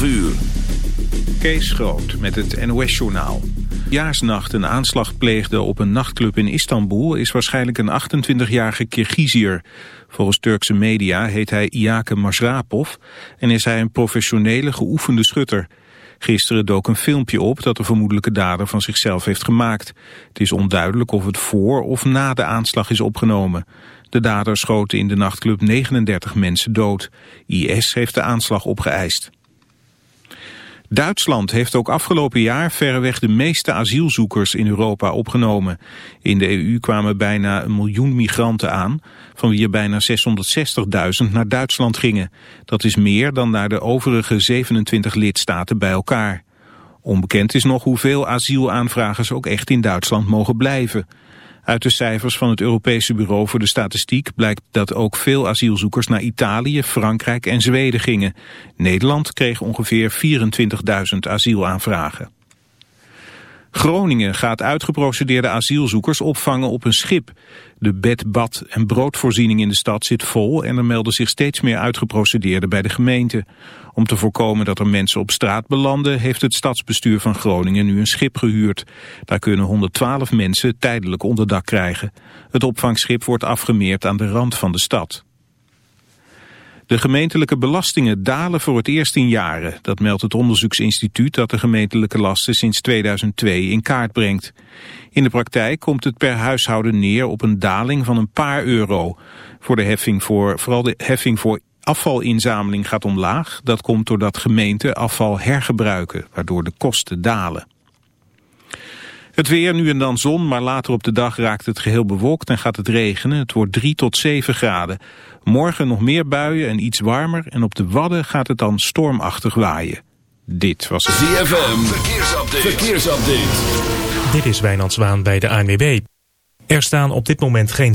12 uur. Kees Groot met het NOS-journaal. Jaarsnacht een aanslag pleegde op een nachtclub in Istanbul... is waarschijnlijk een 28-jarige Kirgiziër. Volgens Turkse media heet hij Iake Masrapov... en is hij een professionele geoefende schutter. Gisteren dook een filmpje op dat de vermoedelijke dader van zichzelf heeft gemaakt. Het is onduidelijk of het voor of na de aanslag is opgenomen. De dader schoten in de nachtclub 39 mensen dood. IS heeft de aanslag opgeëist. Duitsland heeft ook afgelopen jaar verreweg de meeste asielzoekers in Europa opgenomen. In de EU kwamen bijna een miljoen migranten aan, van wie er bijna 660.000 naar Duitsland gingen. Dat is meer dan naar de overige 27 lidstaten bij elkaar. Onbekend is nog hoeveel asielaanvragers ook echt in Duitsland mogen blijven. Uit de cijfers van het Europese Bureau voor de Statistiek blijkt dat ook veel asielzoekers naar Italië, Frankrijk en Zweden gingen. Nederland kreeg ongeveer 24.000 asielaanvragen. Groningen gaat uitgeprocedeerde asielzoekers opvangen op een schip. De bed, bad en broodvoorziening in de stad zit vol en er melden zich steeds meer uitgeprocedeerden bij de gemeente. Om te voorkomen dat er mensen op straat belanden heeft het stadsbestuur van Groningen nu een schip gehuurd. Daar kunnen 112 mensen tijdelijk onderdak krijgen. Het opvangschip wordt afgemeerd aan de rand van de stad. De gemeentelijke belastingen dalen voor het eerst in jaren. Dat meldt het onderzoeksinstituut dat de gemeentelijke lasten sinds 2002 in kaart brengt. In de praktijk komt het per huishouden neer op een daling van een paar euro. Voor de heffing voor, vooral de heffing voor afvalinzameling gaat omlaag. Dat komt doordat gemeenten afval hergebruiken, waardoor de kosten dalen. Het weer, nu en dan zon, maar later op de dag raakt het geheel bewolkt en gaat het regenen. Het wordt 3 tot 7 graden. Morgen nog meer buien en iets warmer en op de Wadden gaat het dan stormachtig waaien. Dit was het ZFM, verkeersupdate. verkeersupdate. Dit is Wijnand Zwaan bij de ANWB. Er staan op dit moment geen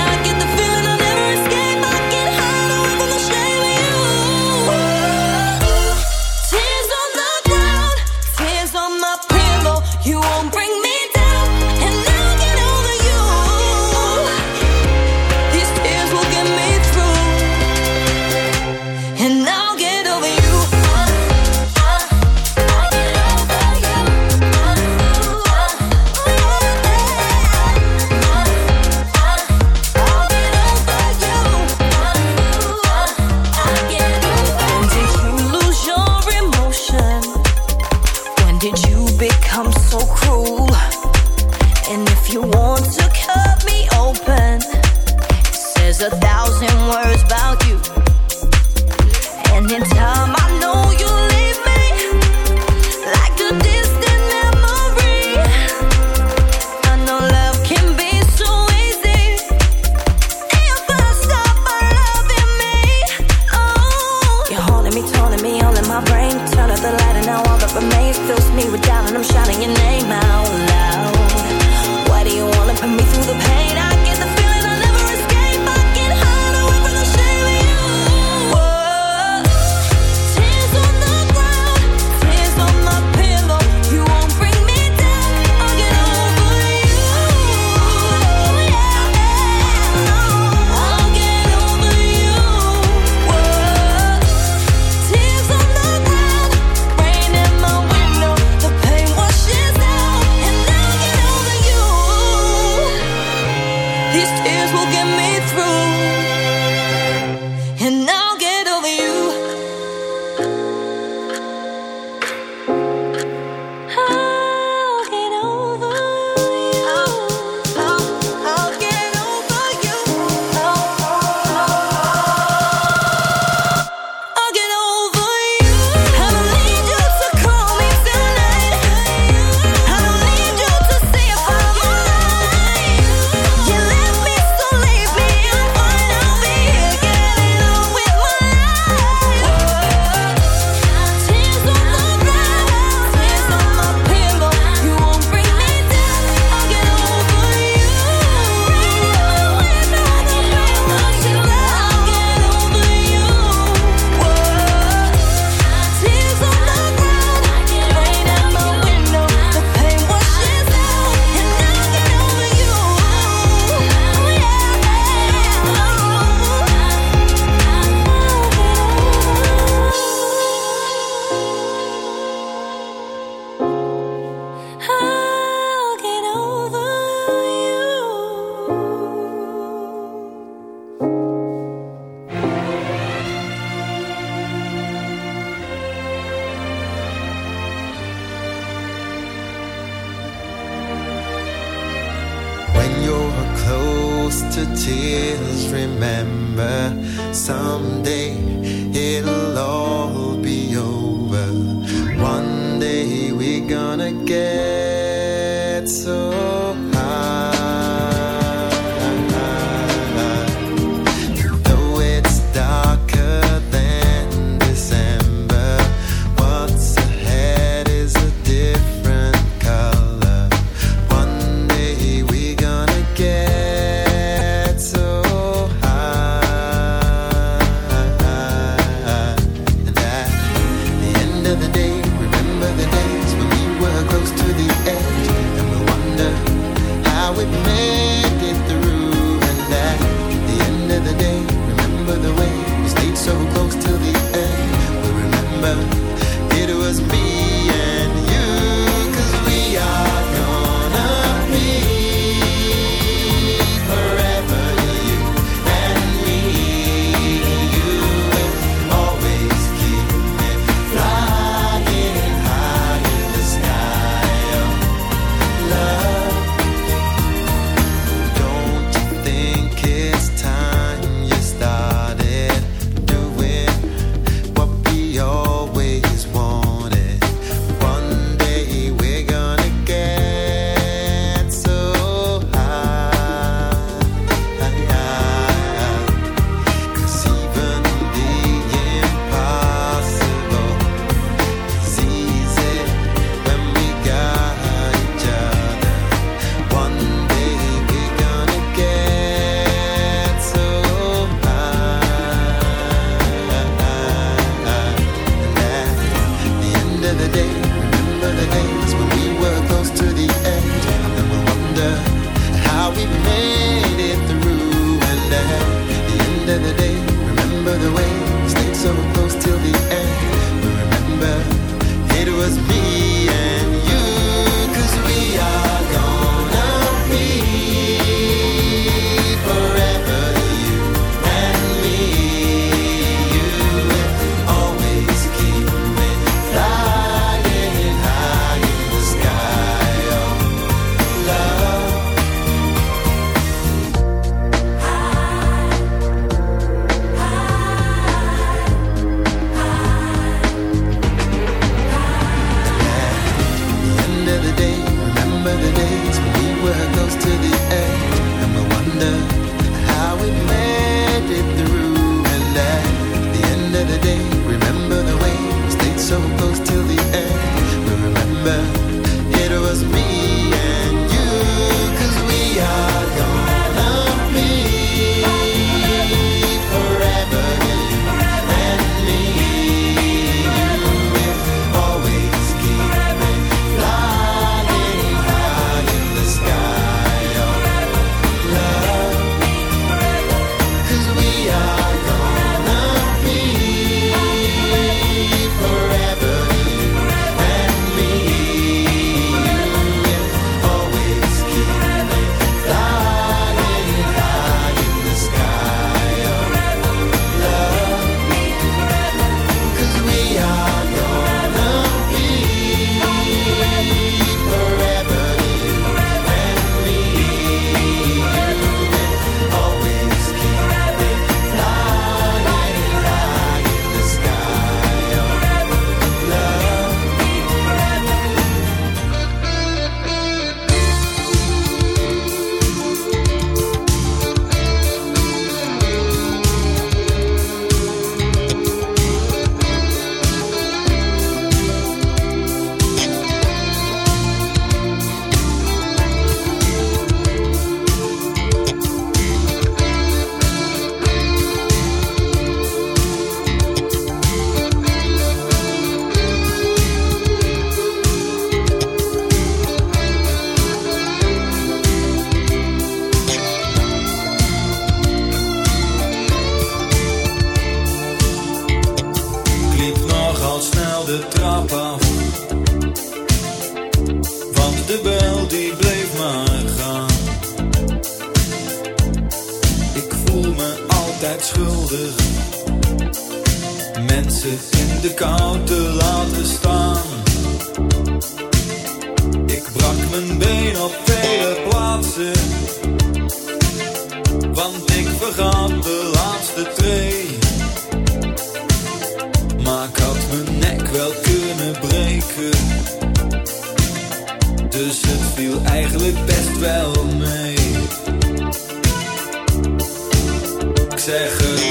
Zeggen.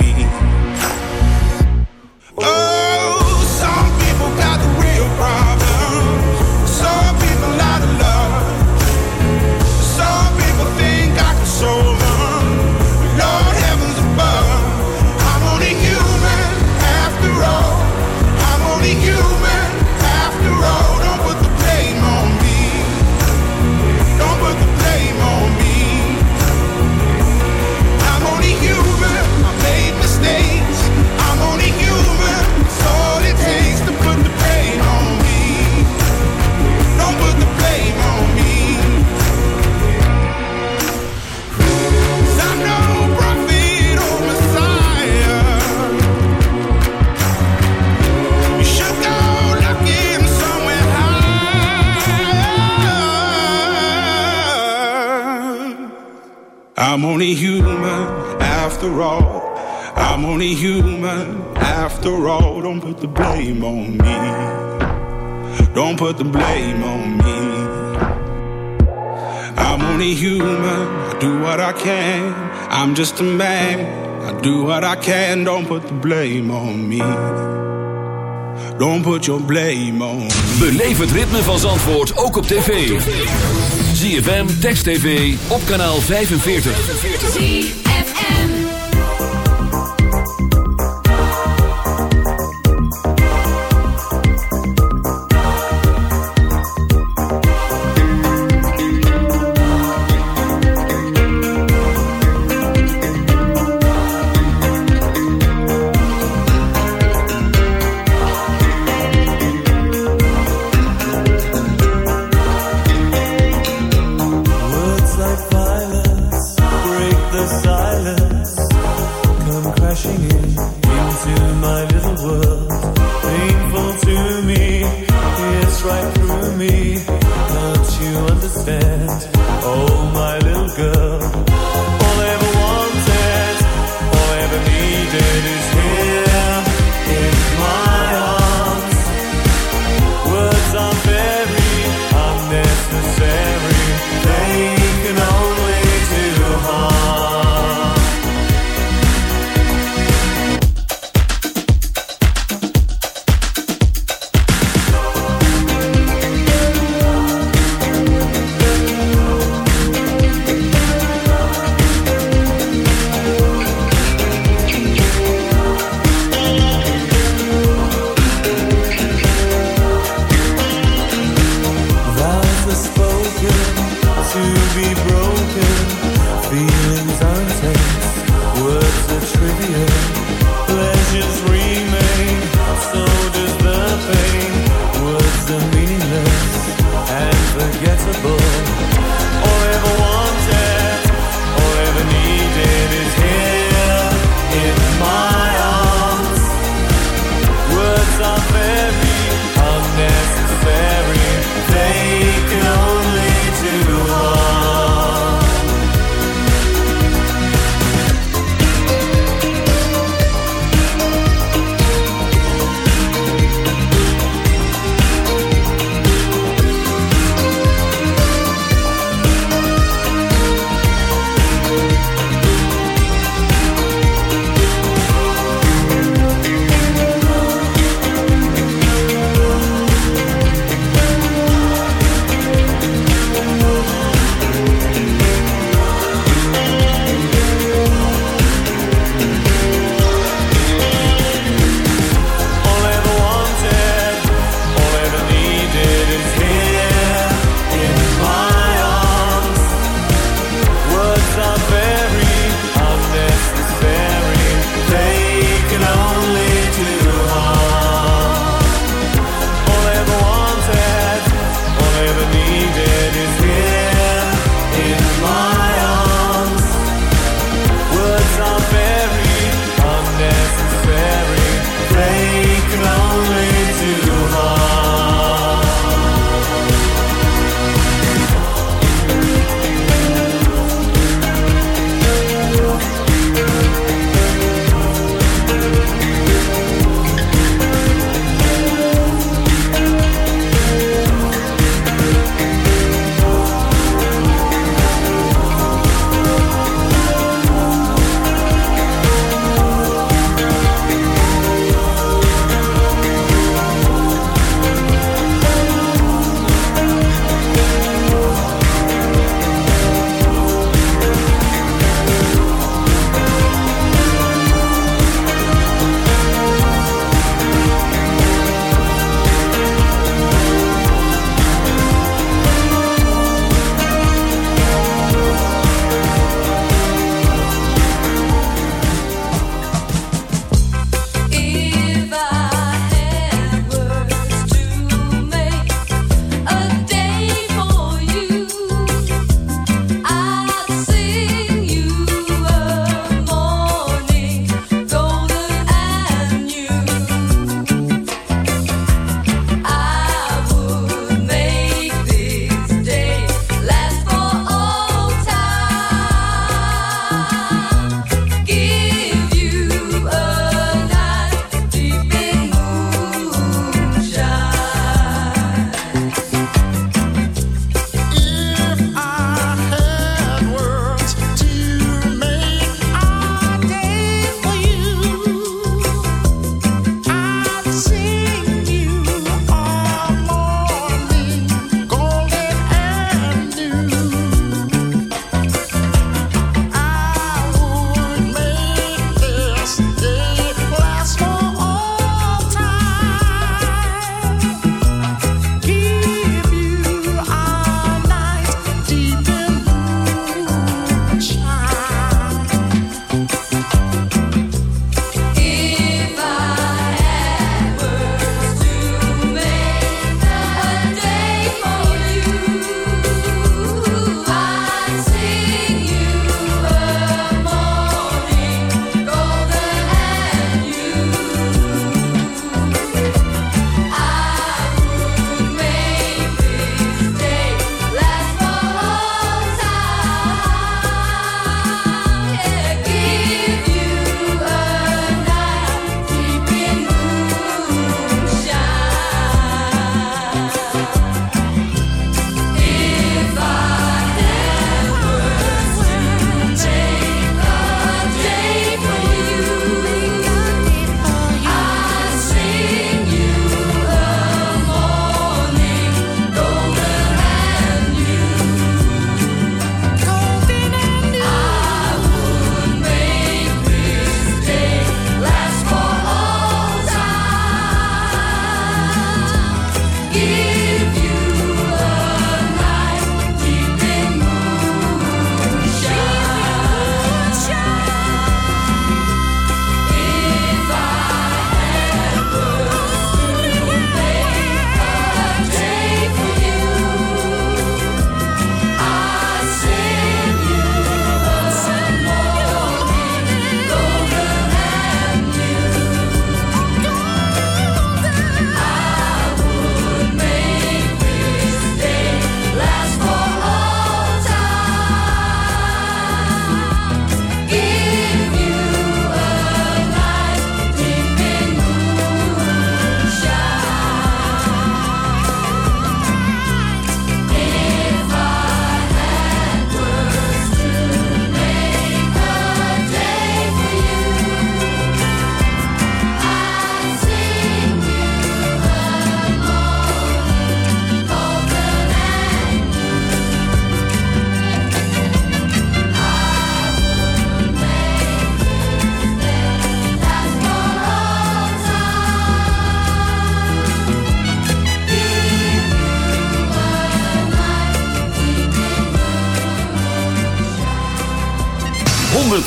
After all. I'm only human after all. Don't put the blame on me. Don't put the blame on me. I'm only human. I do what I can. I'm just a man. I do what I can. Don't put the blame on me. Don't put your blame on me. Beleef het ritme van Zandvoort ook op tv. ZFM, Text TV, op kanaal 45.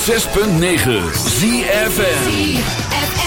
106.9 ZFM.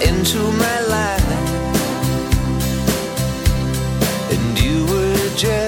into my life, and you were just.